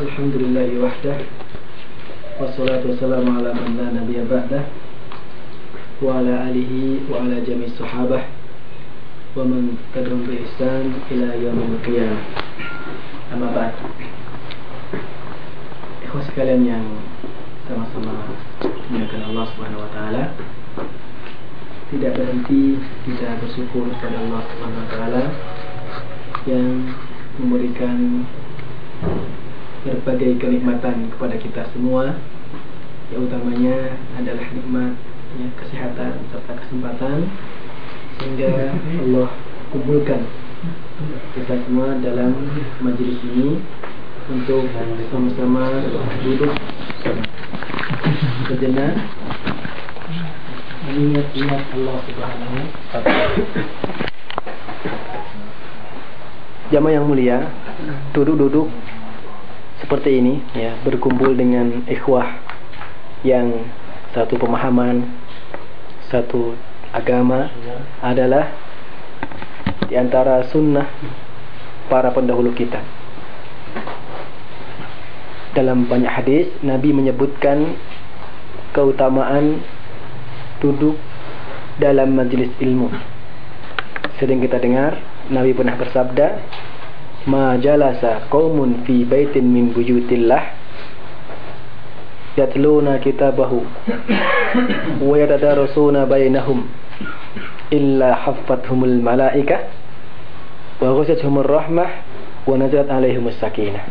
الحمد لله وحده والصلاة والسلام على من لا نبي بعده وعلى آله وعلى جميع الصحابة ومن تبعهم بإحسان إلى يوم القيامة أما بعد Ikhwas sekalian yang sama-sama memuliakan Allah Subhanahu wa taala. Tidak berhenti kita bersyukur kepada Allah Subhanahu wa taala yang memberikan berbagai kenikmatan kepada kita semua. Yang utamanya adalah nikmat ya, kesehatan serta kesempatan sehingga Allah kumpulkan kita semua dalam majelis ini untuk sama-sama duduk sejenak mengingat-ingat Allah Subhanahu wa. Jamaah yang mulia, duduk-duduk seperti ini ya, berkumpul dengan ikhwah yang satu pemahaman, satu agama adalah di antara sunnah para pendahulu kita. Dalam banyak hadis Nabi menyebutkan keutamaan duduk dalam majelis ilmu. Sering kita dengar Nabi pernah bersabda, "Ma jalasa qaumun fi baitin min buyutillah yatluna kitabahu wa yatadarasuna bainahum illa haffathumul malaika wa ghasyatuhumur rahmah wa nazalat alaihimus sakinah."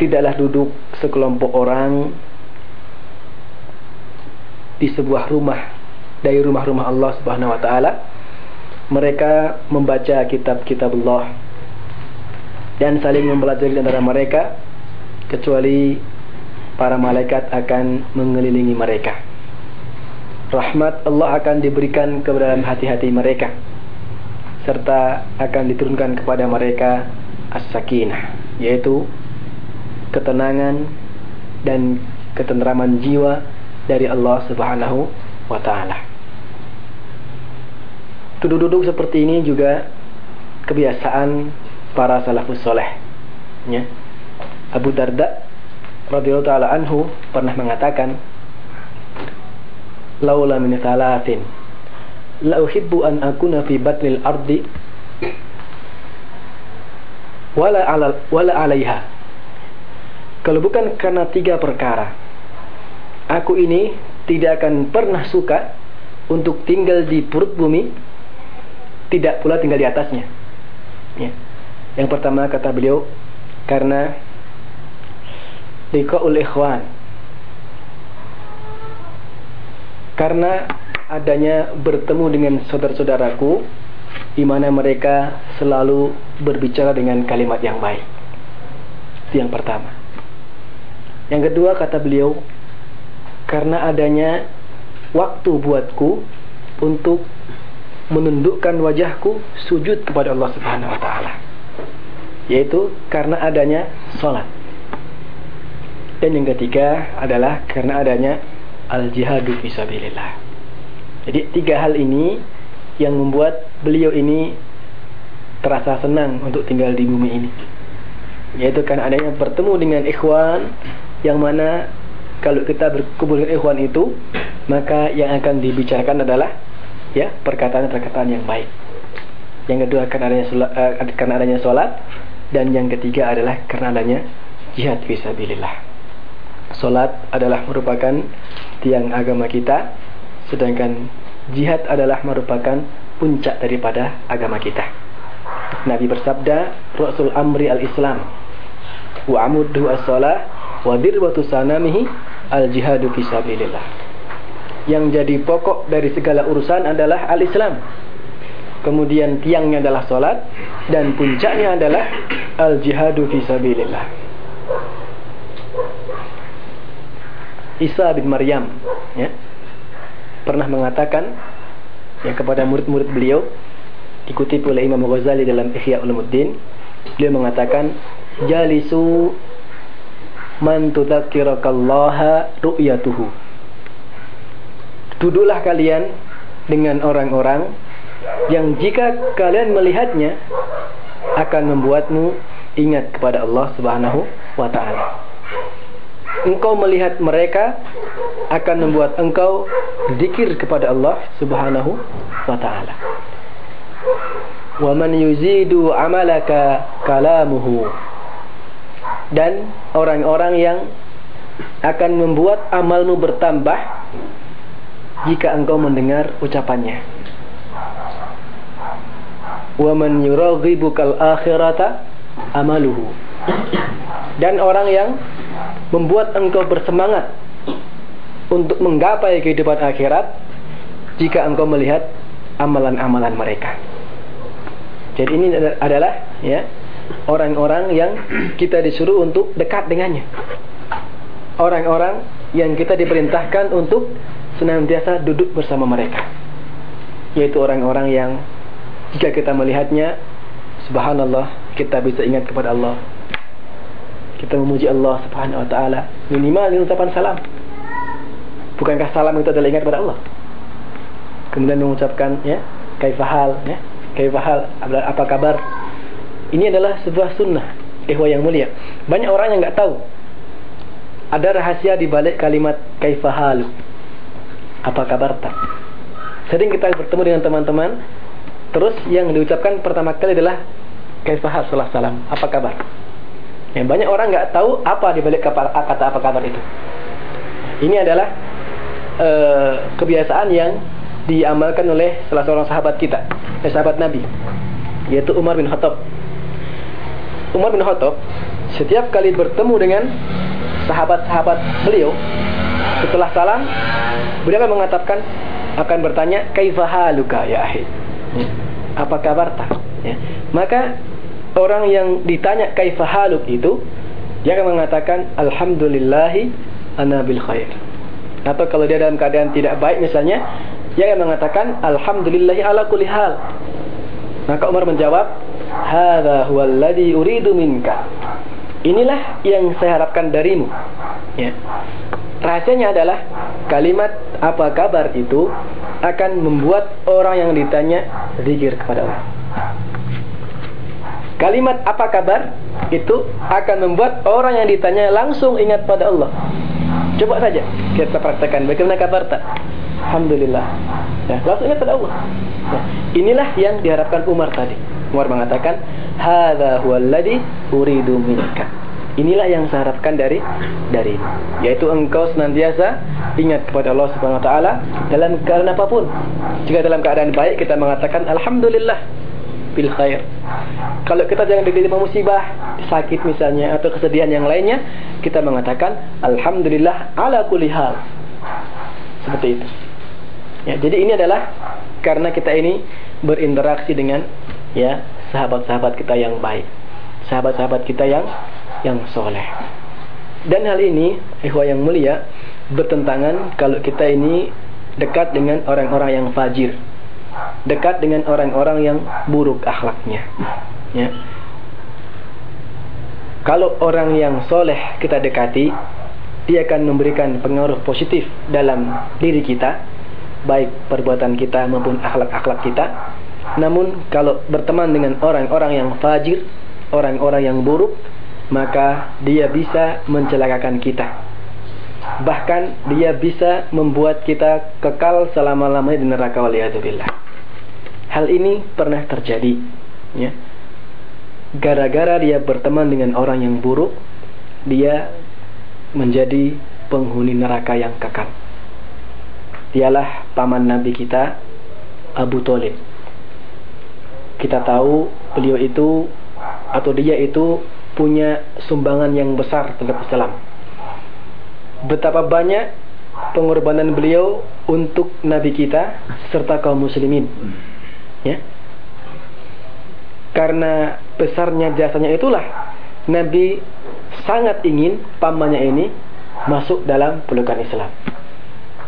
Tidaklah duduk sekelompok orang di sebuah rumah dari rumah-rumah Allah Subhanahu wa taala mereka membaca kitab-kitab Allah dan saling mempelajari antara mereka kecuali para malaikat akan mengelilingi mereka. Rahmat Allah akan diberikan ke dalam hati-hati mereka serta akan diturunkan kepada mereka as-sakinah yaitu ketenangan dan ketentraman jiwa dari Allah Subhanahu wa taala. Duduk-duduk seperti ini juga kebiasaan para salafus soleh. Ya. Abu Darda radhiyallahu taala anhu pernah mengatakan, "Laula min thalathin la uhibbu an akuna fi batnil ardi wala ala wala alaiha." Kalau bukan karena tiga perkara, aku ini tidak akan pernah suka untuk tinggal di perut bumi tidak pula tinggal di atasnya. Ya. Yang pertama kata beliau karena liqaul ikhwan. Karena adanya bertemu dengan saudara-saudaraku di mana mereka selalu berbicara dengan kalimat yang baik. Itu yang pertama. Yang kedua kata beliau karena adanya waktu buatku untuk menundukkan wajahku sujud kepada Allah Subhanahu wa taala. Yaitu karena adanya salat. Dan yang ketiga adalah karena adanya al-jihadu fisabilillah. Jadi tiga hal ini yang membuat beliau ini terasa senang untuk tinggal di bumi ini. Yaitu karena adanya bertemu dengan ikhwan yang mana kalau kita berkumpul dengan ikhwan itu maka yang akan dibicarakan adalah ya perkataan-perkataan yang baik. Yang kedua karena adanya sholat, uh, karena adanya sholat dan yang ketiga adalah karena adanya jihad fisabilillah. Sholat adalah merupakan tiang agama kita, sedangkan jihad adalah merupakan puncak daripada agama kita. Nabi bersabda, Rasul amri al-Islam wa as-salah wa dirwatu sanamihi al-jihadu fisabilillah yang jadi pokok dari segala urusan adalah al-Islam. Kemudian tiangnya adalah solat dan puncaknya adalah al-jihadu fi sabilillah. Isa bin Maryam ya, pernah mengatakan ya kepada murid-murid beliau dikutip oleh Imam Ghazali dalam Ihya Ulumuddin beliau mengatakan jalisu man ru'yatuhu duduklah kalian dengan orang-orang yang jika kalian melihatnya akan membuatmu ingat kepada Allah Subhanahu wa taala. Engkau melihat mereka akan membuat engkau zikir kepada Allah Subhanahu wa taala. Wa man yuzidu amalaka kalamuhu. Dan orang-orang yang akan membuat amalmu bertambah jika engkau mendengar ucapannya. Wa man yuraghibukal akhirata amaluhu. Dan orang yang membuat engkau bersemangat untuk menggapai kehidupan akhirat jika engkau melihat amalan-amalan mereka. Jadi ini adalah ya orang-orang yang kita disuruh untuk dekat dengannya. Orang-orang yang kita diperintahkan untuk senantiasa duduk bersama mereka. Yaitu orang-orang yang jika kita melihatnya subhanallah kita bisa ingat kepada Allah. Kita memuji Allah Subhanahu wa taala minimal dengan ucapan salam. Bukankah salam itu adalah ingat kepada Allah? Kemudian mengucapkan ya kaifahal ya kaifahal apa kabar ini adalah sebuah sunnah ihwa yang mulia banyak orang yang nggak tahu ada rahasia di balik kalimat kaifahalu apa kabar tak sering kita bertemu dengan teman-teman. Terus yang diucapkan pertama kali adalah kaifahal salah salam? Apa kabar? Ya, banyak orang nggak tahu apa di balik kata apa kabar itu. Ini adalah uh, kebiasaan yang diamalkan oleh salah seorang sahabat kita, eh, sahabat Nabi, yaitu Umar bin Khattab. Umar bin Khattab setiap kali bertemu dengan sahabat-sahabat beliau setelah salam beliau akan mengatakan akan bertanya kaifahaluka ya ahi apa kabar tak ya. maka orang yang ditanya kaifahaluk itu dia akan mengatakan alhamdulillahi ana bil khair atau kalau dia dalam keadaan tidak baik misalnya yang mengatakan alhamdulillahi ala kulli hal. Maka Umar menjawab, "Hadza huwal ladzi uridu minka." Inilah yang saya harapkan darimu. Ya. Rahasianya adalah kalimat apa kabar itu akan membuat orang yang ditanya zikir kepada Allah. Kalimat apa kabar itu akan membuat orang yang ditanya langsung ingat pada Allah. Coba saja kita praktekkan bagaimana kabar tak? Alhamdulillah. Ya, langsung ingat pada Allah. Ya, inilah yang diharapkan Umar tadi. Umar mengatakan, "Hadza huwal ladzi uridu minka." Inilah yang saya harapkan dari dari yaitu engkau senantiasa ingat kepada Allah Subhanahu wa taala dalam keadaan apa pun. Jika dalam keadaan baik kita mengatakan alhamdulillah bil khair. Kalau kita jangan diterima musibah, sakit misalnya atau kesedihan yang lainnya, kita mengatakan alhamdulillah ala kulli hal. Seperti itu. Ya, jadi ini adalah karena kita ini berinteraksi dengan ya sahabat-sahabat kita yang baik, sahabat-sahabat kita yang yang soleh. Dan hal ini, ikhwah yang mulia, bertentangan kalau kita ini dekat dengan orang-orang yang fajir, dekat dengan orang-orang yang buruk akhlaknya. Ya. Kalau orang yang soleh kita dekati, dia akan memberikan pengaruh positif dalam diri kita baik perbuatan kita maupun akhlak-akhlak kita. Namun kalau berteman dengan orang-orang yang fajir, orang-orang yang buruk, maka dia bisa mencelakakan kita. Bahkan dia bisa membuat kita kekal selama-lamanya di neraka waliyadzubillah. Hal ini pernah terjadi, ya. Gara-gara dia berteman dengan orang yang buruk, dia menjadi penghuni neraka yang kekal dialah paman Nabi kita Abu Talib. Kita tahu beliau itu atau dia itu punya sumbangan yang besar terhadap Islam. Betapa banyak pengorbanan beliau untuk Nabi kita serta kaum muslimin. Ya. Karena besarnya jasanya itulah Nabi sangat ingin pamannya ini masuk dalam pelukan Islam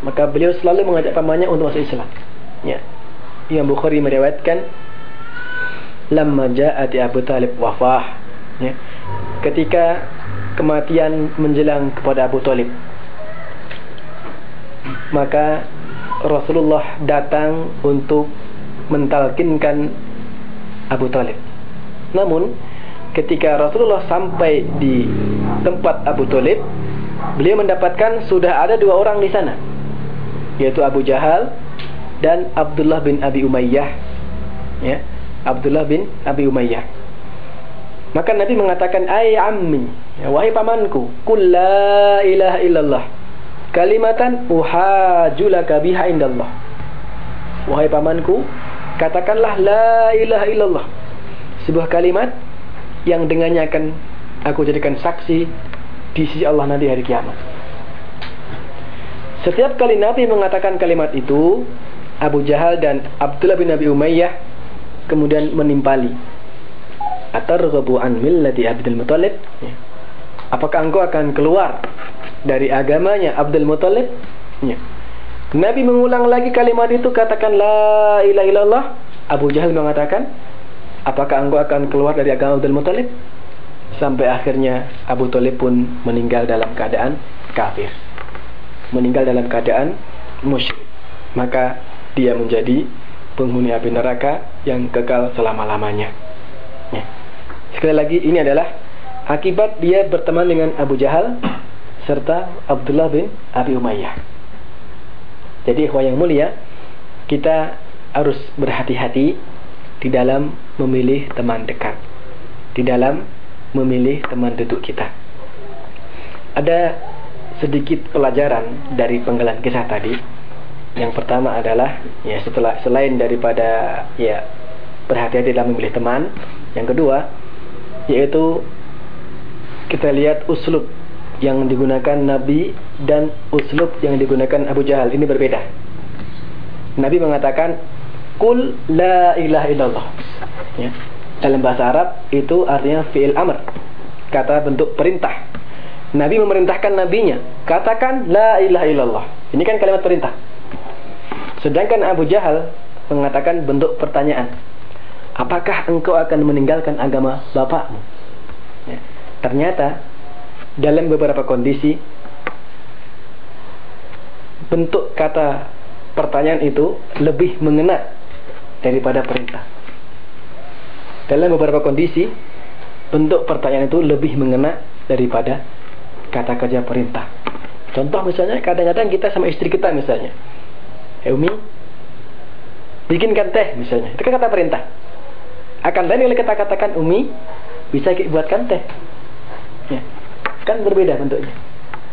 maka beliau selalu mengajak pamannya untuk masuk Islam. Ya. Imam Bukhari meriwayatkan lamma ja'at Abu Talib wafah. Ya. Ketika kematian menjelang kepada Abu Talib. Maka Rasulullah datang untuk mentalkinkan Abu Talib. Namun ketika Rasulullah sampai di tempat Abu Talib, beliau mendapatkan sudah ada dua orang di sana, yaitu Abu Jahal dan Abdullah bin Abi Umayyah. Ya, Abdullah bin Abi Umayyah. Maka Nabi mengatakan, "Ai ammi, ya, wahai pamanku, kul la ilaha illallah. Kalimatan uhajulaka biha indallah." Wahai pamanku, katakanlah la ilaha illallah. Sebuah kalimat yang dengannya akan aku jadikan saksi di sisi Allah nanti hari kiamat. Setiap kali Nabi mengatakan kalimat itu, Abu Jahal dan Abdullah bin Abi Umayyah kemudian menimpali. Atarghabu an millati Abdul Muthalib? Ya. Apakah engkau akan keluar dari agamanya Abdul Muthalib? Ya. Nabi mengulang lagi kalimat itu katakan la ilaha illallah. Abu Jahal mengatakan apakah engkau akan keluar dari agama Abdul Muthalib? Sampai akhirnya Abu Talib pun meninggal dalam keadaan kafir. Meninggal dalam keadaan musyrik. Maka dia menjadi penghuni api neraka yang kekal selama-lamanya. Ya. Sekali lagi ini adalah akibat dia berteman dengan Abu Jahal serta Abdullah bin Abi Umayyah. Jadi yang mulia, kita harus berhati-hati di dalam memilih teman dekat, di dalam memilih teman duduk kita. Ada sedikit pelajaran dari penggalan kisah tadi. Yang pertama adalah ya setelah selain daripada ya berhati-hati dalam memilih teman, yang kedua yaitu kita lihat uslub yang digunakan Nabi dan uslub yang digunakan Abu Jahal ini berbeda. Nabi mengatakan Kul la ilaha illallah. Ya. Dalam bahasa Arab itu artinya fi'il amr. Kata bentuk perintah. Nabi memerintahkan nabinya, katakan la ilaha illallah. Ini kan kalimat perintah. Sedangkan Abu Jahal mengatakan bentuk pertanyaan. Apakah engkau akan meninggalkan agama bapakmu? Ya. Ternyata dalam beberapa kondisi bentuk kata pertanyaan itu lebih mengena daripada perintah. Dalam beberapa kondisi, bentuk pertanyaan itu lebih mengena daripada kata kerja perintah. Contoh misalnya, kadang-kadang kita sama istri kita misalnya, hey, Umi, bikinkan teh misalnya, itu kan kata perintah. Akan lain kalau kita katakan Umi, bisa buatkan teh. Ya. Kan berbeda bentuknya.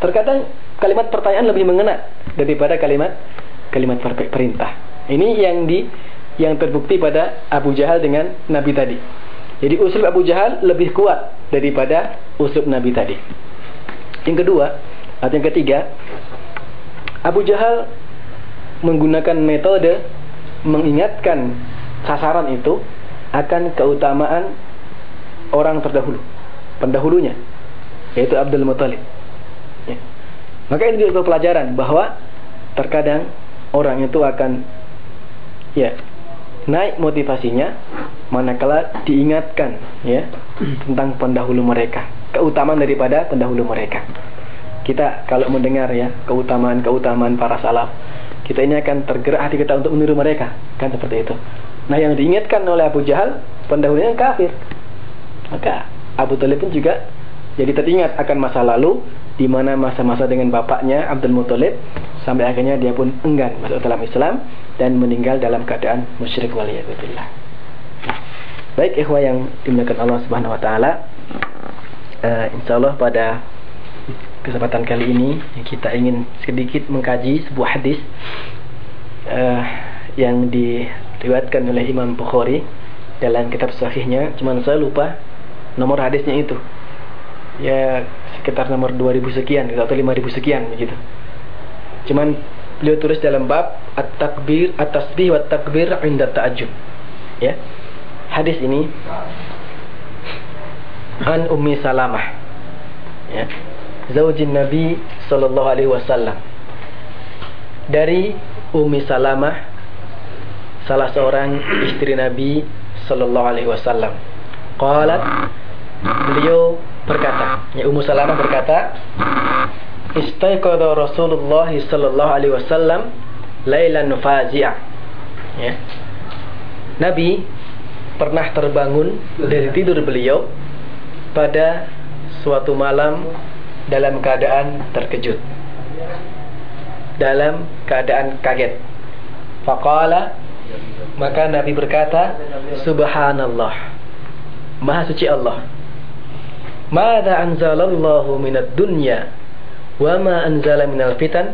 Terkadang kalimat pertanyaan lebih mengena daripada kalimat kalimat perintah. Ini yang di yang terbukti pada Abu Jahal dengan Nabi tadi. Jadi usul Abu Jahal lebih kuat daripada usul Nabi tadi. Yang kedua, atau yang ketiga, Abu Jahal menggunakan metode mengingatkan sasaran itu akan keutamaan orang terdahulu, pendahulunya, yaitu Abdul Muthalib. Ya. Maka ini juga pelajaran bahwa terkadang orang itu akan ya naik motivasinya manakala diingatkan ya tentang pendahulu mereka keutamaan daripada pendahulu mereka kita kalau mendengar ya keutamaan-keutamaan para salaf kita ini akan tergerak hati kita untuk meniru mereka kan seperti itu nah yang diingatkan oleh Abu Jahal pendahulunya kafir maka Abu Talib pun juga jadi teringat akan masa lalu di mana masa-masa dengan bapaknya Abdul Muthalib sampai akhirnya dia pun enggan masuk dalam Islam dan meninggal dalam keadaan musyrik waliyadzubillah. Baik ikhwah yang dimuliakan Allah Subhanahu wa taala. Uh, insyaallah pada kesempatan kali ini kita ingin sedikit mengkaji sebuah hadis uh, yang diriwayatkan oleh Imam Bukhari dalam kitab sahihnya. Cuman saya lupa nomor hadisnya itu. Ya sekitar nomor 2000 sekian atau 5000 sekian begitu. Cuman beliau tulis dalam bab at-takbir at-tasbih wa takbir inda ta'ajjub. Ya. Hadis ini an ummi salamah. Ya zaujin nabi sallallahu alaihi wasallam dari ummi salamah salah seorang istri nabi sallallahu alaihi wasallam qalat beliau berkata ya ummu salamah berkata istaiqadha Rasulullah sallallahu alaihi wasallam lailan fazi'a. Ya. Nabi pernah terbangun dari tidur beliau pada suatu malam dalam keadaan terkejut. Dalam keadaan kaget. Faqala maka Nabi berkata, Subhanallah. Maha suci Allah. Mada anzalallahu minad dunya wa ma anzala minal fitan?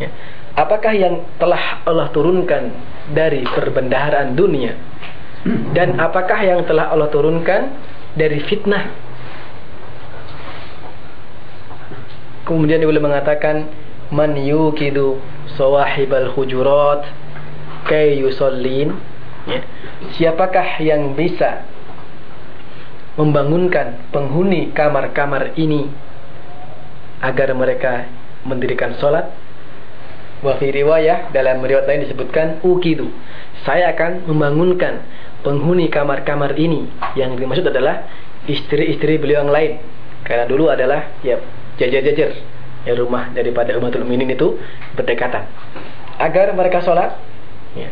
Ya. Apakah yang telah Allah turunkan dari perbendaharaan dunia dan apakah yang telah Allah turunkan dari fitnah? Kemudian dia boleh mengatakan man yukidu sawahibal hujurat kay yusallin. Ya. siapakah yang bisa membangunkan penghuni kamar-kamar ini agar mereka mendirikan sholat wa fi riwayah dalam riwayat lain disebutkan ukidu. Saya akan membangunkan penghuni kamar-kamar ini. Yang dimaksud adalah istri-istri beliau yang lain. Karena dulu adalah ya jajar-jajar ya rumah daripada umatul mukminin itu berdekatan agar mereka sholat Ya.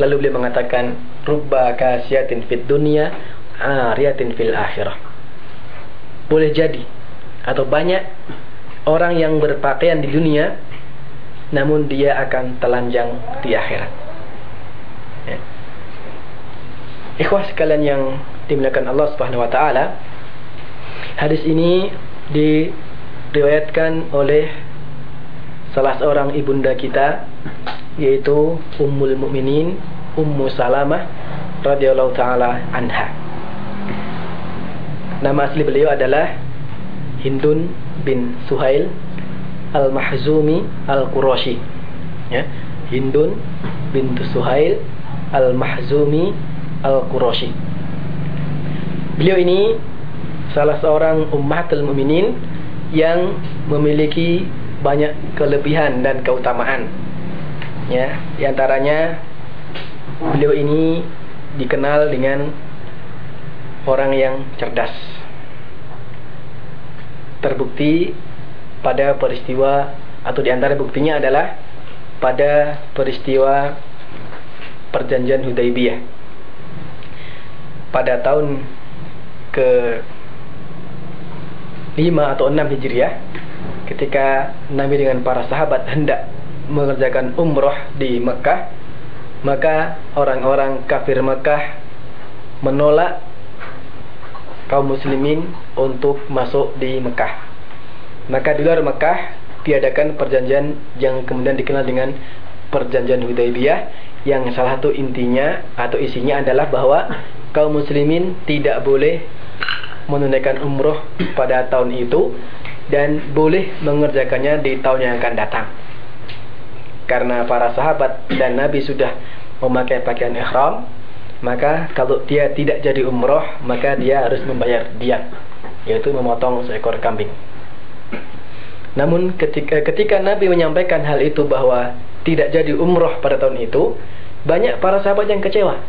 Lalu beliau mengatakan rubba kasiatin fid dunya ariyatin fil akhirah. Boleh jadi atau banyak orang yang berpakaian di dunia namun dia akan telanjang di akhirat. Ya. Ikhwah sekalian yang dimuliakan Allah Subhanahu wa taala, hadis ini diriwayatkan oleh salah seorang ibunda kita yaitu Ummul Mukminin Ummu Salamah radhiyallahu taala anha. Nama asli beliau adalah Hindun bin Suhail Al-Mahzumi Al-Qurashi. Ya, Hindun bin Suhail Al-Mahzumi Al-Qurashi. Beliau ini salah seorang ummatul mukminin yang memiliki banyak kelebihan dan keutamaan. Ya di antaranya beliau ini dikenal dengan orang yang cerdas terbukti pada peristiwa atau di antara buktinya adalah pada peristiwa perjanjian Hudaybiyah. Pada tahun ke 5 atau 6 Hijriah ketika Nabi dengan para sahabat hendak mengerjakan umroh di Mekah maka orang-orang kafir Mekah menolak kaum muslimin untuk masuk di Mekah. Maka di luar Mekah diadakan perjanjian yang kemudian dikenal dengan perjanjian Hudaybiyah yang salah satu intinya atau isinya adalah bahwa kaum muslimin tidak boleh menunaikan umroh pada tahun itu dan boleh mengerjakannya di tahun yang akan datang. Karena para sahabat dan Nabi sudah memakai pakaian ihram maka kalau dia tidak jadi umroh maka dia harus membayar dia yaitu memotong seekor kambing. Namun ketika ketika Nabi menyampaikan hal itu bahwa tidak jadi umroh pada tahun itu banyak para sahabat yang kecewa.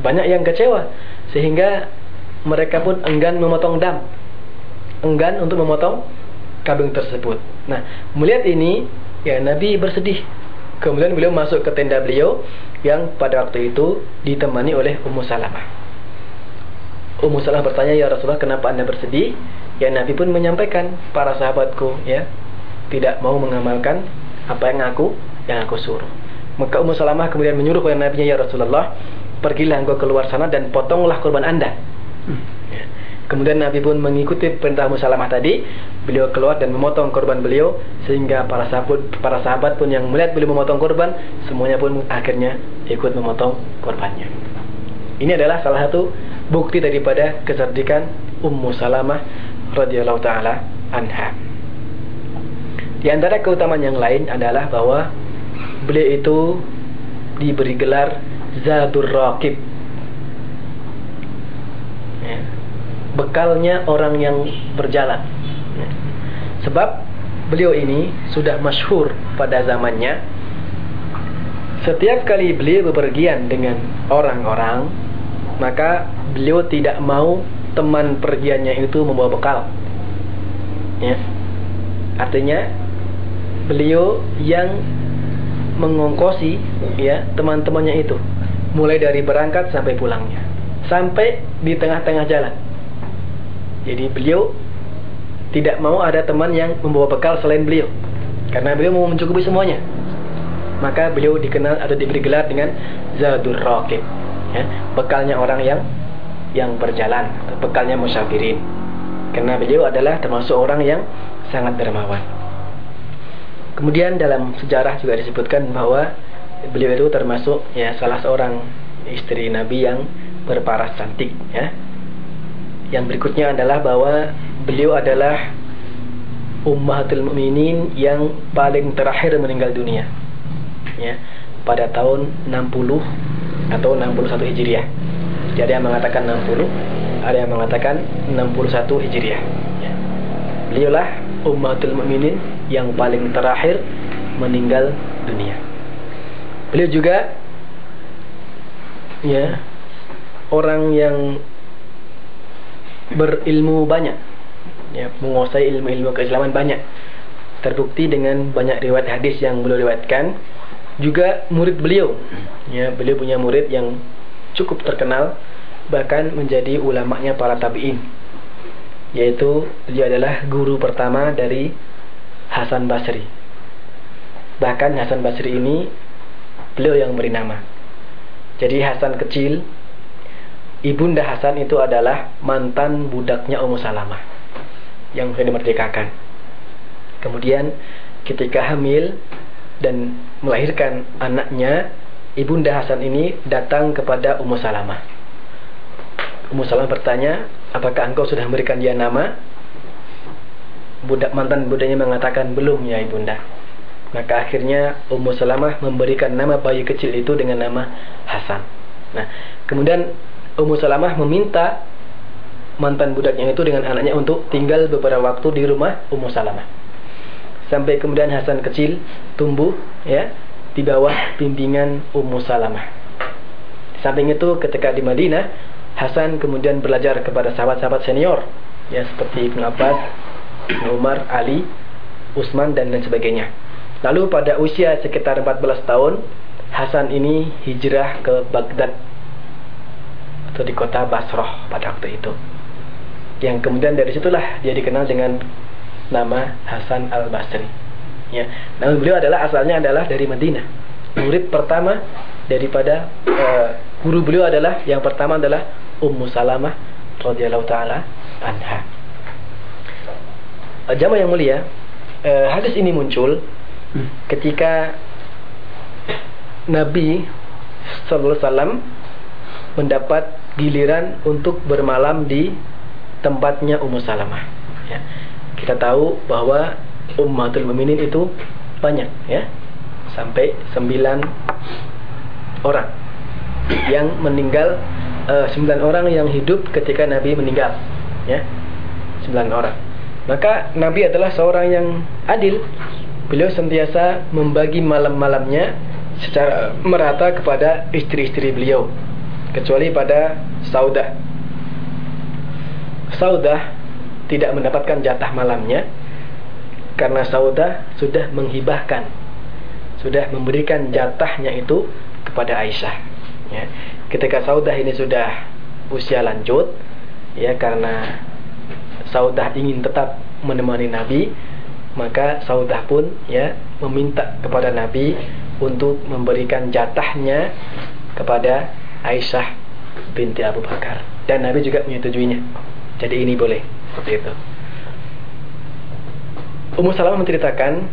Banyak yang kecewa sehingga mereka pun enggan memotong dam enggan untuk memotong kambing tersebut nah melihat ini ya Nabi bersedih. Kemudian beliau masuk ke tenda beliau yang pada waktu itu ditemani oleh Ummu Salamah. Ummu Salamah bertanya, "Ya Rasulullah, kenapa Anda bersedih?" Ya Nabi pun menyampaikan, "Para sahabatku ya tidak mau mengamalkan apa yang aku yang aku suruh." Maka Ummu Salamah kemudian menyuruh kepada Nabi, "Ya Rasulullah, pergilah engkau keluar sana dan potonglah korban Anda." Ya. Kemudian Nabi pun mengikuti perintah Musalamah tadi. Beliau keluar dan memotong korban beliau sehingga para sahabat para sahabat pun yang melihat beliau memotong korban semuanya pun akhirnya ikut memotong korbannya. Ini adalah salah satu bukti daripada kecerdikan Ummu Salamah radhiyallahu taala anha. Di antara keutamaan yang lain adalah bahwa beliau itu diberi gelar Zadur Raqib. Ya bekalnya orang yang berjalan. Sebab beliau ini sudah masyhur pada zamannya. Setiap kali beliau bepergian dengan orang-orang, maka beliau tidak mau teman pergiannya itu membawa bekal. Ya. Artinya beliau yang mengongkosi ya teman-temannya itu mulai dari berangkat sampai pulangnya sampai di tengah-tengah jalan jadi beliau tidak mau ada teman yang membawa bekal selain beliau. Karena beliau mau mencukupi semuanya. Maka beliau dikenal atau diberi gelar dengan Zadur Raqib ya, bekalnya orang yang yang berjalan bekalnya musyafirin karena beliau adalah termasuk orang yang sangat dermawan. Kemudian dalam sejarah juga disebutkan bahwa beliau itu termasuk ya salah seorang istri Nabi yang berparas cantik ya. Yang berikutnya adalah bahwa beliau adalah ummahatul mukminin yang paling terakhir meninggal dunia. Ya, pada tahun 60 atau 61 Hijriah. Jadi ada yang mengatakan 60, ada yang mengatakan 61 Hijriah. Ya. Beliaulah ummahatul mukminin yang paling terakhir meninggal dunia. Beliau juga ya orang yang berilmu banyak. Ya menguasai ilmu-ilmu keislaman banyak. Terbukti dengan banyak riwayat hadis yang beliau riwayatkan. Juga murid beliau. Ya beliau punya murid yang cukup terkenal bahkan menjadi ulamanya para tabi'in. Yaitu beliau adalah guru pertama dari Hasan Basri. Bahkan Hasan Basri ini beliau yang beri nama. Jadi Hasan kecil, ibunda Hasan itu adalah mantan budaknya Ummu Salamah yang sudah dimerdekakan. Kemudian ketika hamil dan melahirkan anaknya, ibunda Hasan ini datang kepada Ummu Salamah. Ummu Salamah bertanya, apakah engkau sudah memberikan dia nama? Budak mantan budaknya mengatakan belum ya ibunda. Maka akhirnya Ummu Salamah memberikan nama bayi kecil itu dengan nama Hasan. Nah, kemudian Ummu Salamah meminta mantan budaknya itu dengan anaknya untuk tinggal beberapa waktu di rumah Ummu Salamah. Sampai kemudian Hasan kecil tumbuh ya di bawah bimbingan Ummu Salamah. Samping itu ketika di Madinah, Hasan kemudian belajar kepada sahabat-sahabat senior ya seperti Ibnu Abbas, Umar, Ali, Utsman dan lain sebagainya. Lalu pada usia sekitar 14 tahun, Hasan ini hijrah ke Baghdad atau di kota Basrah pada waktu itu. Yang kemudian dari situlah dia dikenal dengan nama Hasan al-Basri. Ya. Namun beliau adalah asalnya adalah dari Madinah. Murid pertama daripada uh, guru beliau adalah yang pertama adalah Ummu Salamah radhiyallahu taala anha. Uh, jamaah yang mulia, uh, hadis ini muncul ketika Nabi Sallallahu Alaihi Wasallam mendapat giliran untuk bermalam di tempatnya Ummu Salamah. Ya. Kita tahu bahwa Ummatul Mukminin itu banyak, ya, sampai sembilan orang yang meninggal, uh, sembilan orang yang hidup ketika Nabi meninggal, ya, sembilan orang. Maka Nabi adalah seorang yang adil, beliau sentiasa membagi malam-malamnya secara merata kepada istri-istri beliau kecuali pada Saudah Saudah tidak mendapatkan jatah malamnya karena Saudah sudah menghibahkan sudah memberikan jatahnya itu kepada Aisyah ya. ketika Saudah ini sudah usia lanjut ya karena Saudah ingin tetap menemani Nabi maka Saudah pun ya meminta kepada Nabi untuk memberikan jatahnya kepada Aisyah binti Abu Bakar dan Nabi juga menyetujuinya. Jadi ini boleh seperti itu. Ummu Salamah menceritakan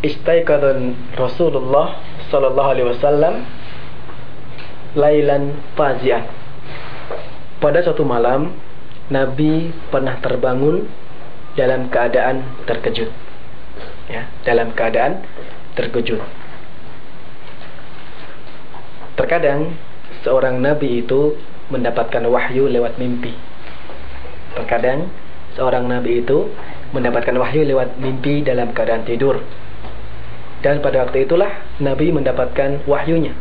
istaiqadun Rasulullah sallallahu alaihi wasallam lailan fazian. Pada suatu malam Nabi pernah terbangun dalam keadaan terkejut ya, dalam keadaan terkejut. Terkadang seorang nabi itu mendapatkan wahyu lewat mimpi. Terkadang seorang nabi itu mendapatkan wahyu lewat mimpi dalam keadaan tidur. Dan pada waktu itulah nabi mendapatkan wahyunya.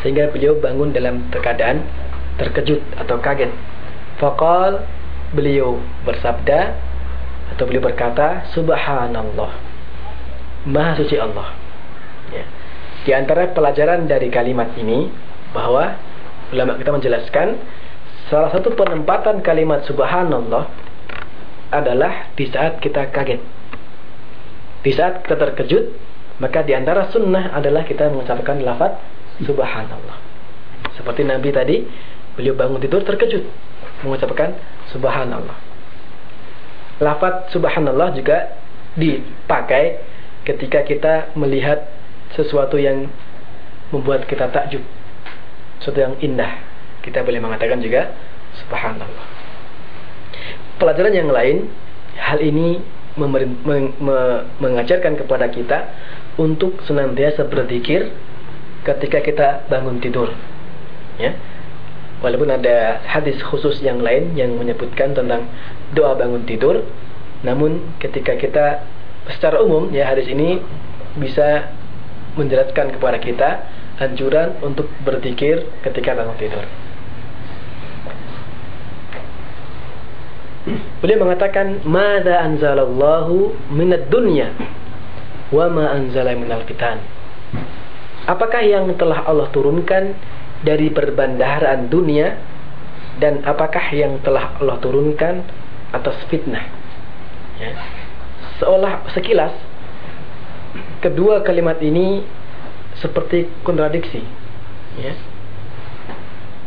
Sehingga beliau bangun dalam keadaan terkejut atau kaget. Fakal beliau bersabda atau beliau berkata subhanallah Maha suci Allah. Ya. Di antara pelajaran dari kalimat ini bahwa ulama kita menjelaskan salah satu penempatan kalimat subhanallah adalah di saat kita kaget. Di saat kita terkejut, maka di antara sunnah adalah kita mengucapkan lafaz subhanallah. Seperti Nabi tadi, beliau bangun tidur terkejut mengucapkan subhanallah. Lafaz subhanallah juga dipakai ketika kita melihat sesuatu yang membuat kita takjub. Sesuatu yang indah. Kita boleh mengatakan juga subhanallah. Pelajaran yang lain, hal ini mengajarkan kepada kita untuk senantiasa berzikir ketika kita bangun tidur. Ya. Walaupun ada hadis khusus yang lain yang menyebutkan tentang doa bangun tidur, namun ketika kita secara umum ya hadis ini bisa menjelaskan kepada kita anjuran untuk berzikir ketika bangun tidur. Beliau mengatakan, "Mada anzalallahu minad dunya wa ma anzala minal fitan." Apakah yang telah Allah turunkan dari perbandaharaan dunia dan apakah yang telah Allah turunkan atas fitnah? Ya. Seolah sekilas kedua kalimat ini seperti kontradiksi. Ya.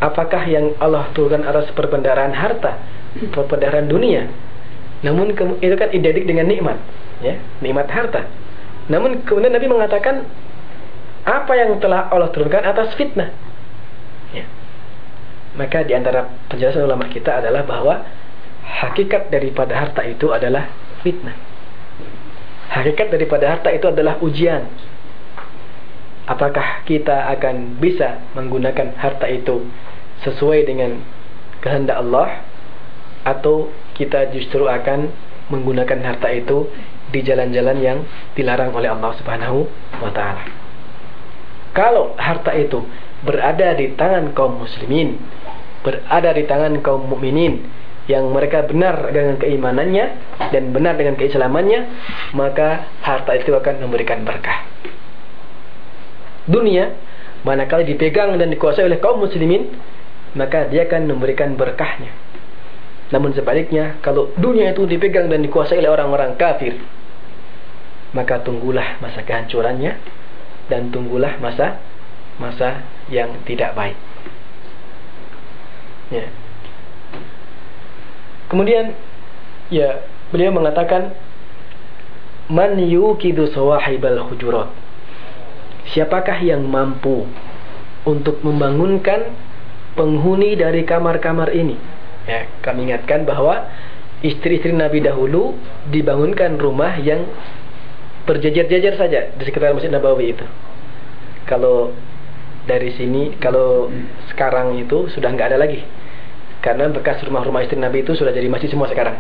Apakah yang Allah turunkan atas perbendaharaan harta, perbendaharaan dunia? Namun itu kan identik dengan nikmat, ya, nikmat harta. Namun kemudian Nabi mengatakan apa yang telah Allah turunkan atas fitnah. Ya. Maka di antara penjelasan ulama kita adalah bahwa hakikat daripada harta itu adalah fitnah. Hakikat daripada harta itu adalah ujian. Apakah kita akan bisa menggunakan harta itu sesuai dengan kehendak Allah atau kita justru akan menggunakan harta itu di jalan-jalan yang dilarang oleh Allah Subhanahu wa taala. Kalau harta itu berada di tangan kaum muslimin, berada di tangan kaum mukminin, yang mereka benar dengan keimanannya dan benar dengan keislamannya, maka harta itu akan memberikan berkah. Dunia, manakala dipegang dan dikuasai oleh kaum muslimin, maka dia akan memberikan berkahnya. Namun sebaliknya, kalau dunia itu dipegang dan dikuasai oleh orang-orang kafir, maka tunggulah masa kehancurannya dan tunggulah masa masa yang tidak baik. Ya. Kemudian ya beliau mengatakan man yukidu sawahibal hujurat. Siapakah yang mampu untuk membangunkan penghuni dari kamar-kamar ini? Ya, kami ingatkan bahwa istri-istri Nabi dahulu dibangunkan rumah yang berjajar-jajar saja di sekitar Masjid Nabawi itu. Kalau dari sini, kalau sekarang itu sudah nggak ada lagi karena bekas rumah-rumah istri Nabi itu sudah jadi masjid semua sekarang.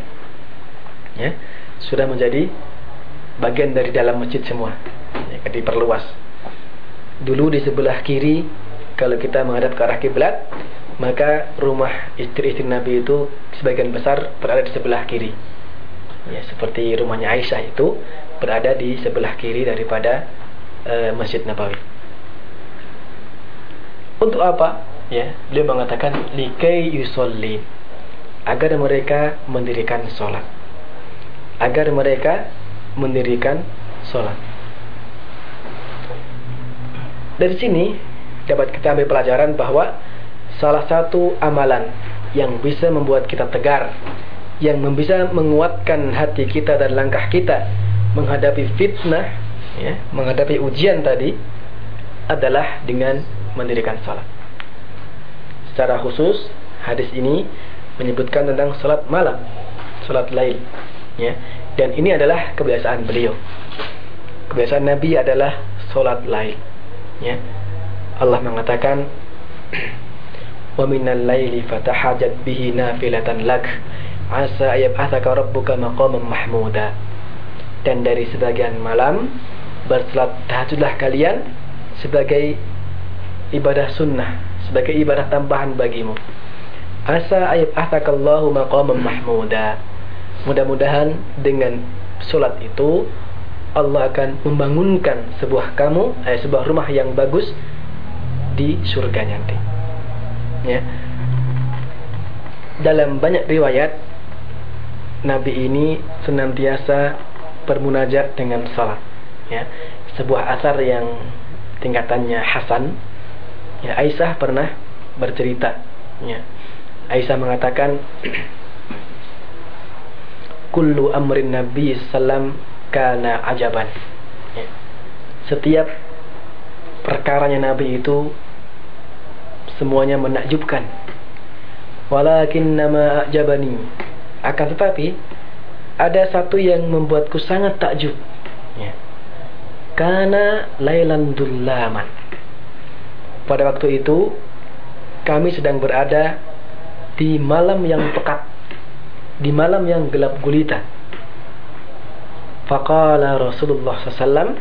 Ya, sudah menjadi bagian dari dalam masjid semua. Ya, diperluas. Dulu di sebelah kiri kalau kita menghadap ke arah kiblat, maka rumah istri-istri Nabi itu sebagian besar berada di sebelah kiri. Ya, seperti rumahnya Aisyah itu berada di sebelah kiri daripada uh, Masjid Nabawi. Untuk apa? ya beliau mengatakan likai yusolli agar mereka mendirikan sholat agar mereka mendirikan sholat dari sini dapat kita ambil pelajaran bahwa salah satu amalan yang bisa membuat kita tegar yang bisa menguatkan hati kita dan langkah kita menghadapi fitnah ya, menghadapi ujian tadi adalah dengan mendirikan salat secara khusus hadis ini menyebutkan tentang salat malam, salat lail, ya. Dan ini adalah kebiasaan beliau. Kebiasaan Nabi adalah salat lail, ya. Allah mengatakan wa minal laili fatahajat bihi nafilatan lak asa ayab'athaka rabbuka maqaman mahmuda dan dari sebagian malam bersalat tahajudlah kalian sebagai ibadah sunnah sebagai ibadah tambahan bagimu. Asa ayat ahtakallahu maqaman mahmuda. Mudah-mudahan dengan solat itu Allah akan membangunkan sebuah kamu, eh, sebuah rumah yang bagus di surga nanti. Ya. Dalam banyak riwayat Nabi ini senantiasa bermunajat dengan salat. Ya. Sebuah asar yang tingkatannya Hasan. Ya, Aisyah pernah bercerita. Ya. Aisyah mengatakan kullu amrin Nabi sallam kana ajaban. Ya. Setiap perkaranya Nabi itu semuanya menakjubkan. Walakin nama jabani. Akan tetapi ada satu yang membuatku sangat takjub. Ya. Karena lailan dullaman. Pada waktu itu kami sedang berada di malam yang pekat, di malam yang gelap gulita. Faqala Rasulullah SAW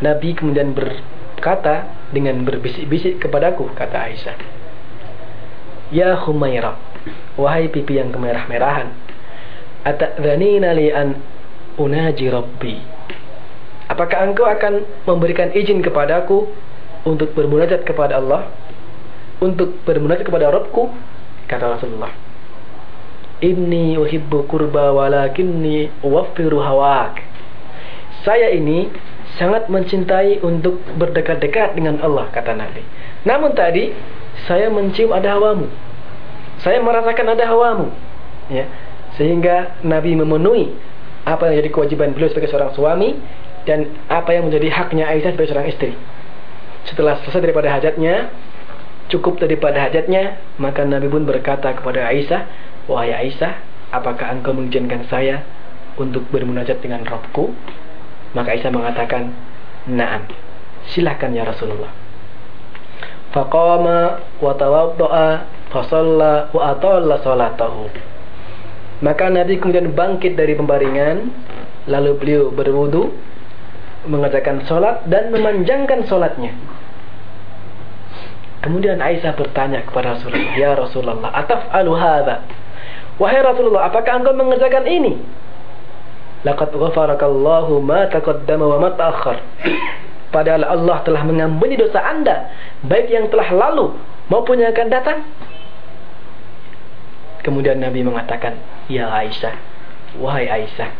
Nabi kemudian berkata dengan berbisik-bisik kepadaku kata Aisyah Ya Humaira Wahai pipi yang kemerah-merahan Ata'dhanina li an unaji Rabbi? Apakah engkau akan memberikan izin kepadaku Untuk bermunajat kepada Allah? Untuk bermunajat kepada Rabbku? Kata Rasulullah Inni uhibbu kurba walakinni uwaffiru hawak saya ini sangat mencintai untuk berdekat-dekat dengan Allah kata Nabi. Namun tadi saya mencium ada hawamu. Saya merasakan ada hawamu. Ya. Sehingga Nabi memenuhi apa yang jadi kewajiban beliau sebagai seorang suami dan apa yang menjadi haknya Aisyah sebagai seorang istri. Setelah selesai daripada hajatnya, cukup daripada hajatnya, maka Nabi pun berkata kepada Aisyah, "Wahai Aisyah, apakah engkau mengizinkan saya untuk bermunajat dengan Rabbku?" Maka Aisyah mengatakan, "Na'am." Silahkan ya Rasulullah. Faqama wa tawadda'a fa shalla wa atalla salatahu. Maka Nabi kemudian bangkit dari pembaringan, lalu beliau berwudu, mengerjakan solat dan memanjangkan solatnya. Kemudian Aisyah bertanya kepada Rasulullah, "Ya Rasulullah, ataf'alu hadza?" Wahai Rasulullah, apakah engkau mengerjakan ini? Laqad ghafarakallahu ma taqaddama wa ma ta'akhkhar. Padahal Allah telah mengampuni dosa Anda, baik yang telah lalu maupun yang akan datang. Kemudian Nabi mengatakan, "Ya Aisyah, wahai Aisyah,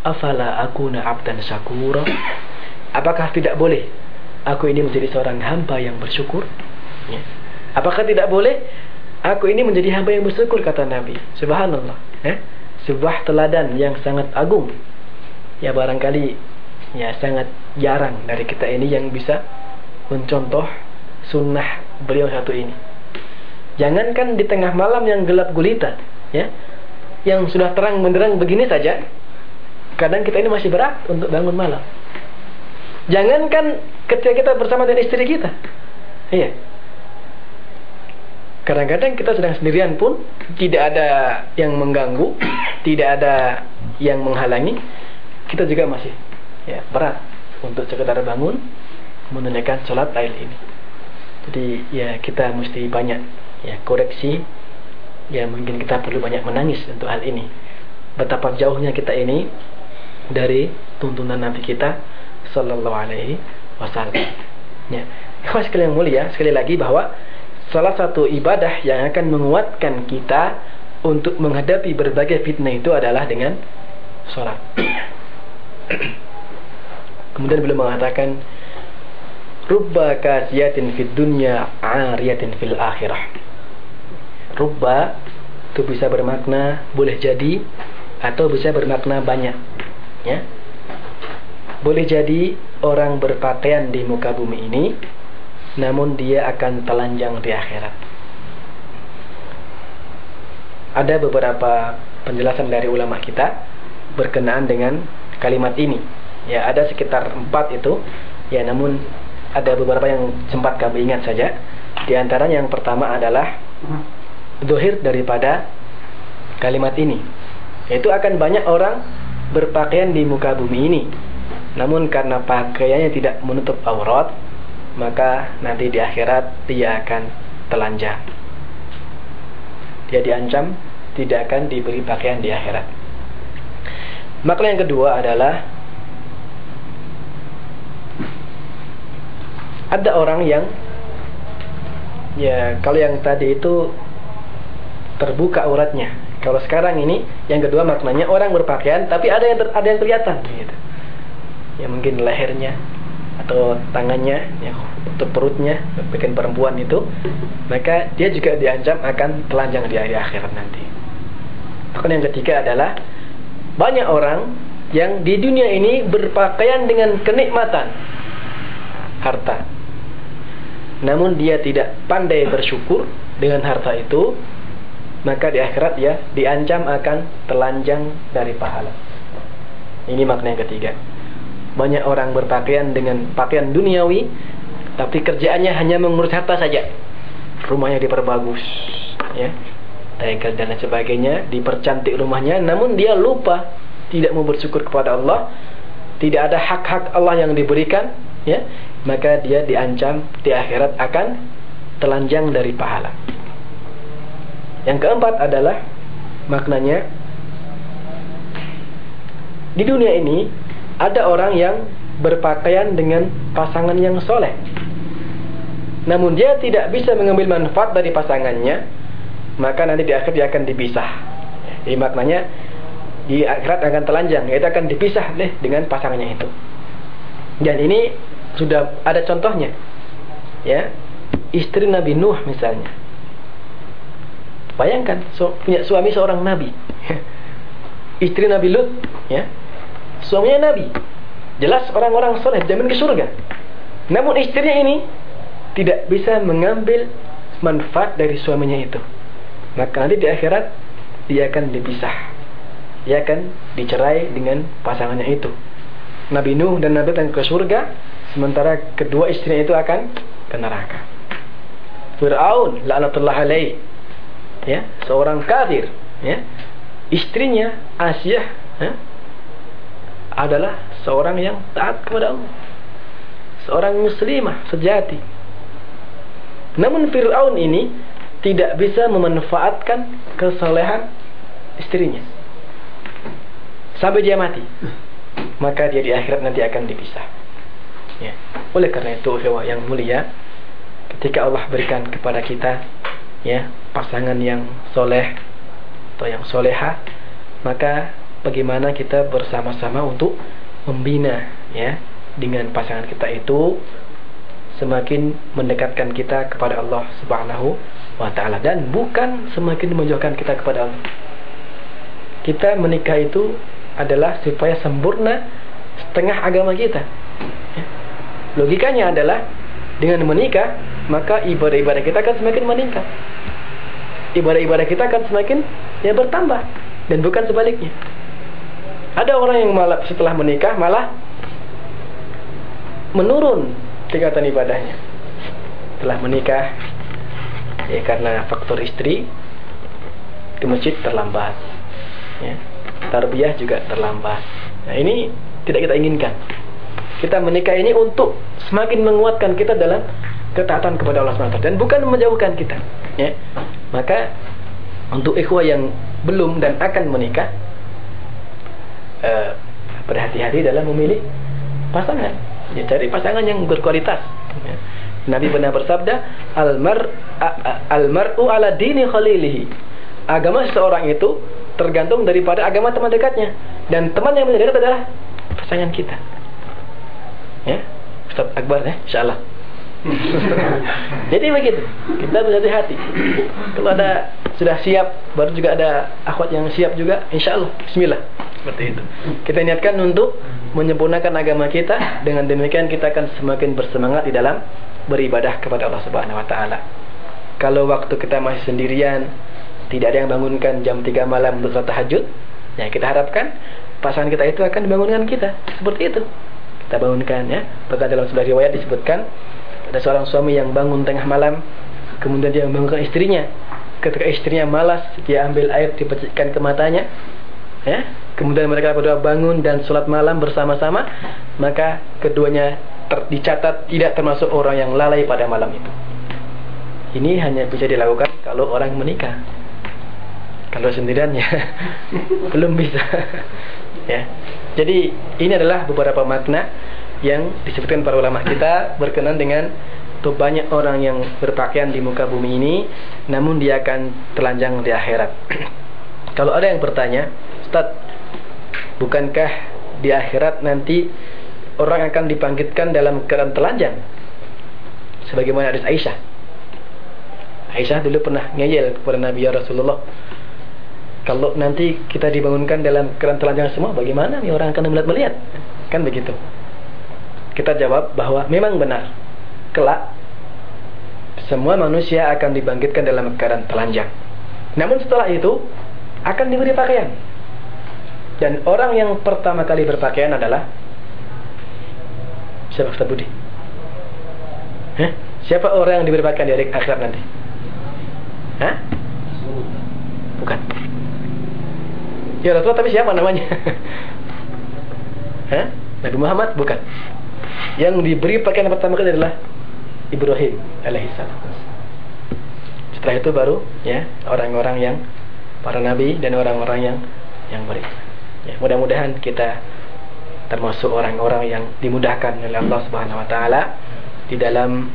afala akuna abdan syakura?" Apakah tidak boleh aku ini menjadi seorang hamba yang bersyukur? Ya. Apakah tidak boleh aku ini menjadi hamba yang bersyukur kata Nabi? Subhanallah. Ya sebuah teladan yang sangat agung. Ya barangkali ya sangat jarang dari kita ini yang bisa mencontoh sunnah beliau satu ini. Jangankan di tengah malam yang gelap gulita ya yang sudah terang menderang begini saja kadang kita ini masih berat untuk bangun malam. Jangankan ketika kita bersama dengan istri kita iya Kadang-kadang kita sedang sendirian pun tidak ada yang mengganggu, tidak ada yang menghalangi, kita juga masih ya berat untuk sekedar bangun menunaikan sholat lail ini. Jadi ya kita mesti banyak ya koreksi, ya mungkin kita perlu banyak menangis untuk hal ini. Betapa jauhnya kita ini dari tuntunan Nabi kita Sallallahu Alaihi Wasallam. Ya, sekali yang mulia, sekali lagi bahwa salah satu ibadah yang akan menguatkan kita untuk menghadapi berbagai fitnah itu adalah dengan sholat. Kemudian beliau mengatakan Rubba kasiyatin fid dunya ariyatin fil akhirah. Rubba itu bisa bermakna boleh jadi atau bisa bermakna banyak. Ya. Boleh jadi orang berpakaian di muka bumi ini namun dia akan telanjang di akhirat. Ada beberapa penjelasan dari ulama kita berkenaan dengan kalimat ini. Ya, ada sekitar empat itu. Ya, namun ada beberapa yang sempat kami ingat saja. Di antaranya yang pertama adalah dohir daripada kalimat ini. Yaitu akan banyak orang berpakaian di muka bumi ini. Namun karena pakaiannya tidak menutup aurat, maka nanti di akhirat dia akan telanjang. Dia diancam tidak akan diberi pakaian di akhirat. Makna yang kedua adalah ada orang yang Ya, kalau yang tadi itu terbuka auratnya. Kalau sekarang ini yang kedua maknanya orang berpakaian tapi ada yang ter, ada yang kelihatan gitu. Ya mungkin lehernya atau tangannya ya atau perutnya bagian perempuan itu maka dia juga diancam akan telanjang di hari akhirat nanti. Bahkan yang ketiga adalah banyak orang yang di dunia ini berpakaian dengan kenikmatan harta namun dia tidak pandai bersyukur dengan harta itu, maka di akhirat ya diancam akan telanjang dari pahala. Ini makna yang ketiga. Banyak orang berpakaian dengan pakaian duniawi, tapi kerjaannya hanya mengurus harta saja. Rumahnya diperbagus, ya, tegel dan sebagainya, dipercantik rumahnya, namun dia lupa tidak mau bersyukur kepada Allah, tidak ada hak-hak Allah yang diberikan, ya, maka dia diancam di akhirat akan telanjang dari pahala. Yang keempat adalah maknanya di dunia ini ada orang yang berpakaian dengan pasangan yang soleh. Namun dia tidak bisa mengambil manfaat dari pasangannya, maka nanti di akhir dia akan dipisah. Jadi maknanya di akhirat akan telanjang, yaitu akan dipisah deh dengan pasangannya itu. Dan ini sudah ada contohnya. Ya. Istri Nabi Nuh misalnya. Bayangkan so, punya suami seorang nabi. Istri Nabi Lut, ya. Suaminya nabi. Jelas orang-orang soleh jamin ke surga. Namun istrinya ini tidak bisa mengambil manfaat dari suaminya itu. Maka nanti di akhirat dia akan dipisah. Dia akan dicerai dengan pasangannya itu. Nabi Nuh dan Nabi Lut ke surga Sementara kedua istrinya itu akan ke neraka. Fir'aun laknatullah alaih. Ya, seorang kafir, ya. Istrinya Asyah ya, adalah seorang yang taat kepada Allah. Seorang muslimah sejati. Namun Fir'aun ini tidak bisa memanfaatkan kesolehan istrinya. Sampai dia mati. Maka dia di akhirat nanti akan dipisah. Ya. Oleh karena itu, yang mulia, ketika Allah berikan kepada kita ya pasangan yang soleh atau yang soleha, maka bagaimana kita bersama-sama untuk membina ya dengan pasangan kita itu semakin mendekatkan kita kepada Allah Subhanahu wa taala dan bukan semakin menjauhkan kita kepada Allah. Kita menikah itu adalah supaya sempurna setengah agama kita. Ya. Logikanya adalah dengan menikah, maka ibadah-ibadah kita akan semakin meningkat. Ibadah-ibadah kita akan semakin ya bertambah dan bukan sebaliknya. Ada orang yang malah setelah menikah malah menurun tingkatan ibadahnya. Setelah menikah ya karena faktor istri ke masjid terlambat. Ya. Tarbiyah juga terlambat. Nah, ini tidak kita inginkan kita menikah ini untuk semakin menguatkan kita dalam ketaatan kepada Allah SWT dan bukan menjauhkan kita ya maka untuk ikhwah yang belum dan akan menikah uh, berhati-hati dalam memilih pasangan. Ya cari pasangan yang berkualitas. Ya. Nabi pernah bersabda almar almaru ala dini khalilihi. Agama seseorang itu tergantung daripada agama teman dekatnya. Dan teman yang menjadi dekat adalah pasangan kita. Ya? Ustaz Akbar ya? Insyaallah. Jadi begitu. Kita berhati-hati. Kalau ada sudah siap baru juga ada akhwat yang siap juga insyaallah. Bismillah seperti itu kita niatkan untuk menyempurnakan agama kita dengan demikian kita akan semakin bersemangat di dalam beribadah kepada Allah Subhanahu wa taala kalau waktu kita masih sendirian tidak ada yang bangunkan jam 3 malam untuk sholat tahajud ya kita harapkan pasangan kita itu akan dibangunkan kita seperti itu kita bangunkan ya. Bahkan dalam sebuah riwayat disebutkan ada seorang suami yang bangun tengah malam kemudian dia membangunkan istrinya. Ketika istrinya malas, dia ambil air dipecikkan ke matanya. Ya. Kemudian mereka berdua bangun dan sholat malam bersama-sama, maka keduanya ter dicatat tidak termasuk orang yang lalai pada malam itu. Ini hanya bisa dilakukan kalau orang menikah. Kalau sendirian ya belum bisa. ya. Jadi ini adalah beberapa makna yang disebutkan para ulama kita berkenan dengan banyak orang yang berpakaian di muka bumi ini namun dia akan telanjang di akhirat. Kalau ada yang bertanya, Ustaz, bukankah di akhirat nanti orang akan dibangkitkan dalam keadaan telanjang? Sebagaimana hadis Aisyah. Aisyah dulu pernah ngeyel kepada Nabi ya Rasulullah. Kalau nanti kita dibangunkan dalam keadaan telanjang semua, bagaimana nih orang akan melihat-melihat? Kan begitu. Kita jawab bahwa memang benar. Kelak semua manusia akan dibangkitkan dalam keadaan telanjang. Namun setelah itu akan diberi pakaian. Dan orang yang pertama kali berpakaian adalah siapa Ustaz Budi? Hah? Siapa orang yang diberi pakaian di akhirat nanti? Hah? Bukan. Ya Rasulullah tapi siapa namanya? Hah? Nabi Muhammad bukan. Yang diberi pakaian pertama kali adalah Ibrahim alaihissalam. Setelah itu baru ya orang-orang yang para nabi dan orang-orang yang yang beriman. Ya, mudah-mudahan kita termasuk orang-orang yang dimudahkan oleh Allah Subhanahu wa taala di dalam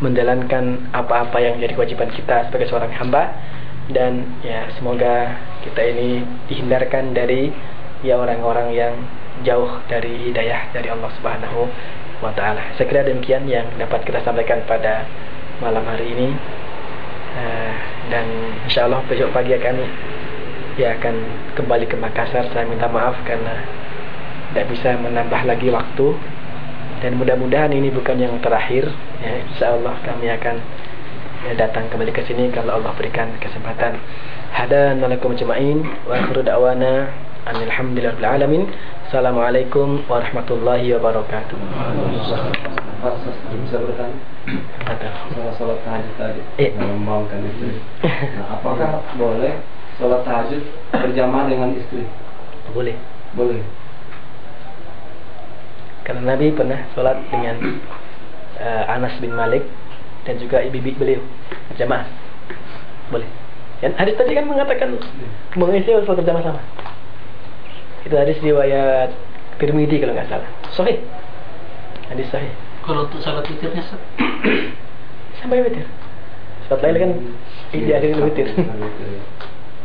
menjalankan apa-apa yang jadi kewajiban kita sebagai seorang hamba dan ya semoga kita ini dihindarkan dari ya orang-orang yang jauh dari hidayah dari Allah Subhanahu wa taala. Saya kira demikian yang dapat kita sampaikan pada malam hari ini. Uh, dan insyaallah besok pagi akan ya akan kembali ke Makassar. Saya minta maaf karena tidak bisa menambah lagi waktu dan mudah-mudahan ini bukan yang terakhir. Ya, insyaallah kami akan ya, datang kembali ke sini kalau Allah berikan kesempatan. Hadan jema'in wa akhiru da'wana alamin. Assalamualaikum warahmatullahi wabarakatuh. bisa bertanya? Ada. Soal sholat tahajud. Nah, apakah boleh sholat tahajud berjamaah dengan istri? Boleh. Boleh. Karena Nabi pernah sholat dengan uh, Anas bin Malik dan juga ibu-ibu beliau. Jamaah boleh. Dan hadis tadi kan mengatakan mengisi harus berjamaah sama. Itu hadis riwayat Tirmidzi kalau nggak salah. Sahih. Hadis sahih. Kalau untuk salat witirnya sampai witir. Salat lain kan di akhir witir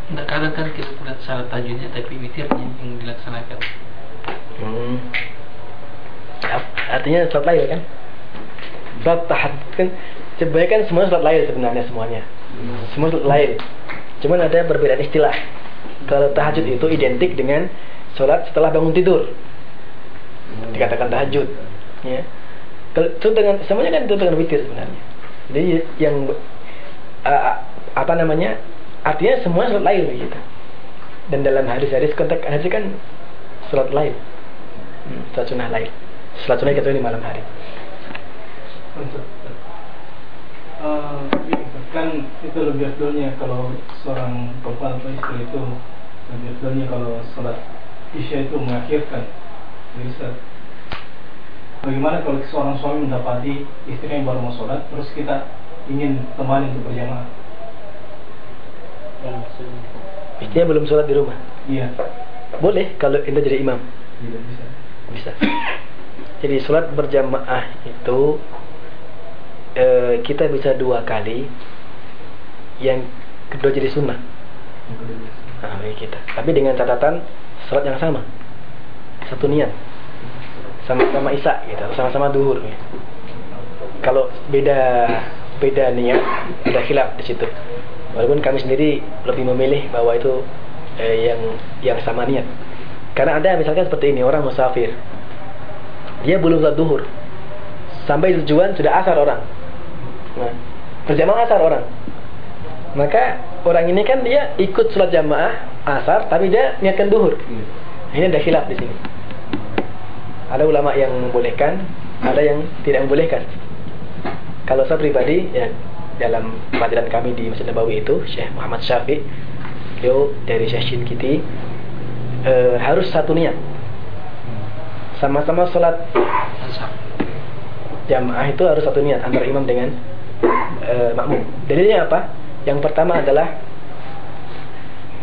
Nah, kadang kan kita lihat salat tajudnya tapi witirnya yang dilaksanakan. Hmm. Artinya salat lain kan? Salat tahajud kan sebenarnya kan semua sholat lain sebenarnya semuanya hmm. semua sholat lain cuman ada perbedaan istilah kalau tahajud itu identik dengan sholat setelah bangun tidur hmm. dikatakan tahajud ya kalau itu dengan semuanya kan itu dengan witir sebenarnya jadi yang uh, apa namanya artinya semua sholat lain gitu. Dan dalam hadis-hadis konteks hadis kan sholat lain hmm, sholat sunnah lain sholat sunnah di malam hari. Uh, kan itu lebih afdolnya kalau seorang perempuan atau istri itu lebih afdolnya kalau sholat isya itu mengakhirkan. Bisa bagaimana kalau seorang suami mendapati istrinya yang baru mau sholat terus kita ingin temani untuk berjamaah istrinya belum sholat di rumah? Iya. Boleh kalau kita jadi imam? Tidak bisa. Bisa. Jadi sholat berjamaah itu e, kita bisa dua kali. Yang kedua jadi sunnah. Nah, bagi kita. Tapi dengan catatan sholat yang sama. Satu niat. Sama-sama isya gitu. Sama-sama duhur gitu. kalau beda beda niat ada khilaf di situ walaupun kami sendiri lebih memilih bahwa itu eh, yang yang sama niat karena ada misalkan seperti ini orang musafir dia belum sholat duhur sampai tujuan sudah asar orang Nah, berjamaah asar orang. Maka orang ini kan dia ikut sholat jamaah asar, tapi dia niatkan duhur. Hmm. Ini ada khilaf di sini. Ada ulama yang membolehkan, ada yang tidak membolehkan. Kalau saya pribadi, ya dalam pelajaran kami di Masjid Nabawi itu, Syekh Muhammad Syafi, beliau dari Syekh Shin Kiti, e, harus satu niat. Sama-sama sholat jamaah itu harus satu niat antara imam dengan e, makmum. Dalilnya apa? Yang pertama adalah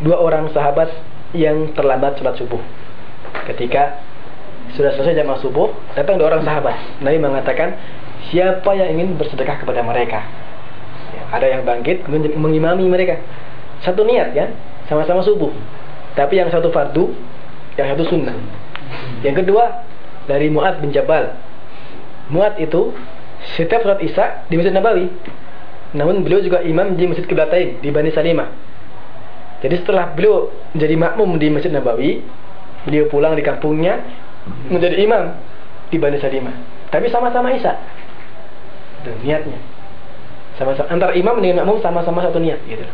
dua orang sahabat yang terlambat sholat subuh. Ketika sudah selesai jamaah subuh, datang dua orang sahabat. Nabi mengatakan, siapa yang ingin bersedekah kepada mereka. Ya, ada yang bangkit mengimami mereka. Satu niat kan, sama-sama subuh. Tapi yang satu fardu, yang satu sunnah. Yang kedua dari Muad bin Jabal. Muad itu setiap sholat Isya di Masjid Nabawi. Namun beliau juga imam di Masjid Qiblatain di Bani Salimah. Jadi setelah beliau menjadi makmum di Masjid Nabawi, beliau pulang di kampungnya menjadi imam di Bani Salimah. Tapi sama-sama Isya. Niatnya. Sama-sama antara imam dengan makmum sama-sama satu niat gitu.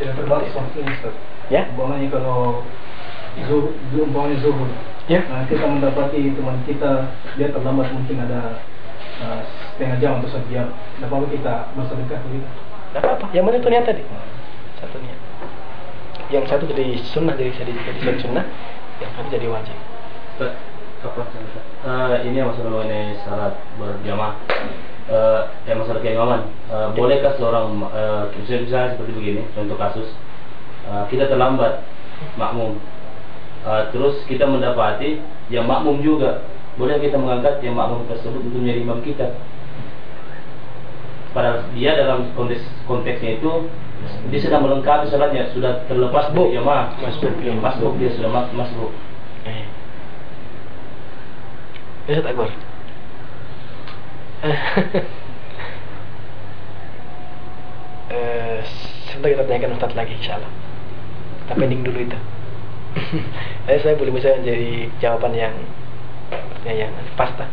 Tidak terbatas waktunya Ustaz. Ya? Umpamanya kalau zuhur, umpamanya zuhur. Ya. Nah, kita mendapati teman kita dia terlambat mungkin ada uh, setengah jam atau satu jam. Tidak apa-apa kita bersedekah begitu. Tidak apa-apa. Yang mana itu niat tadi? Satu niat. Yang satu jadi sunnah jadi jadi, jadi sunnah, yang satu jadi wajib. Ustaz, apa uh, ini masalah mengenai salat berjamaah uh, yang masalah keimaman uh, bolehkah seorang uh, misalnya, misalnya seperti begini contoh kasus uh, kita terlambat makmum. Uh, terus kita mendapati yang makmum juga. Boleh kita mengangkat yang makmum tersebut untuk menjadi imam kita? Padahal dia dalam konteks konteksnya itu dia sedang melengkapi salatnya. Sudah terlepas dari jamaah. Masbuk, iya. masbuk dia sudah mas masbuk. Eh. Ustaz Akbar. Eh, sebentar kita tanyakan Ustaz lagi insyaallah. Kita pending dulu itu. Eh, saya belum bisa menjadi jawaban yang ya, yang pas tak.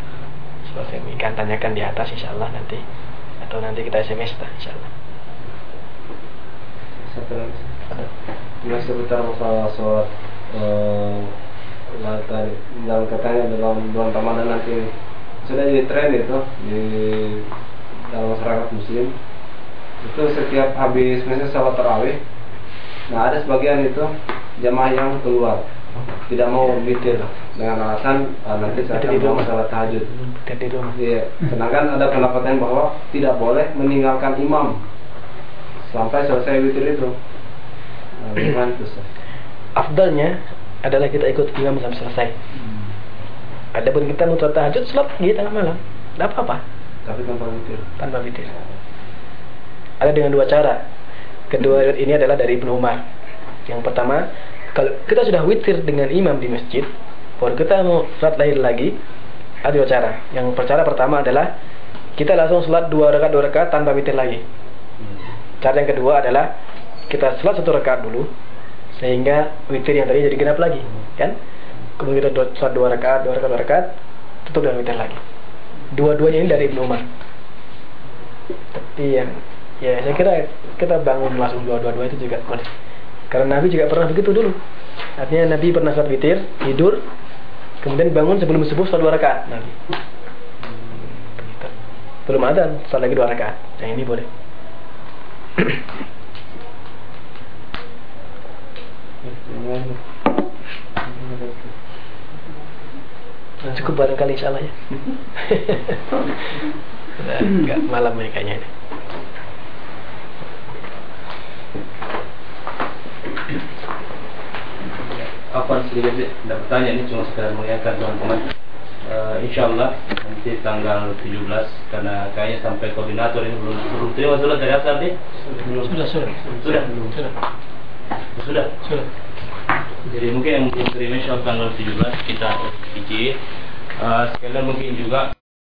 So, saya akan tanyakan di atas insyaallah nanti atau nanti kita SMS tak insyaallah. Satu lagi. Mas seputar masalah sholat eh, lah tadi dalam katanya dalam bulan Ramadan nanti sudah jadi tren itu di dalam masyarakat muslim itu setiap habis misalnya sholat tarawih nah ada sebagian itu jamaah yang keluar tidak mau witir dengan alasan ah, nanti saya akan mau sholat tahajud. Iya, sedangkan ada pendapatan bahwa tidak boleh meninggalkan imam sampai selesai witir itu. Nah? Afdalnya adalah kita ikut imam sampai selesai. Adapun kita mau sholat tahajud, sholat di tengah malam, tidak apa-apa. Tapi tanpa witir. tanpa witir. Ada dengan dua cara. Kedua ini adalah dari Ibnu Umar. Yang pertama, kalau kita sudah witir dengan imam di masjid, baru kita mau sholat lahir lagi, ada dua cara. Yang cara pertama adalah kita langsung sholat dua rakaat dua rakaat tanpa witir lagi. Cara yang kedua adalah kita sholat satu rakaat dulu, sehingga witir yang tadi jadi genap lagi, kan? Kemudian kita sholat dua rakaat, dua rakaat, dua rakaat, tutup dengan witir lagi. Dua-duanya ini dari Ibnu Umar. Tapi yang ya saya kira kita bangun langsung dua-dua itu juga boleh. Karena Nabi juga pernah begitu dulu. Artinya Nabi pernah sholat witir, tidur, kemudian bangun sebelum subuh sholat dua rakaat Nabi. Begitu. Belum ada sholat lagi dua rakaat. Nah ini boleh. Cukup barangkali insya Allah ya. Udah agak malam ini kayaknya ini. apa sedikit sih tidak bertanya ini cuma sekedar mengingatkan teman-teman Eh, Insya Allah nanti tanggal 17 karena kayaknya sampai koordinator ini belum belum terima surat dari asal Sudah, sudah. sudah Sudah. sudah Sudah. Jadi mungkin yang belum terima tanggal 17 kita izin uh, sekalian mungkin juga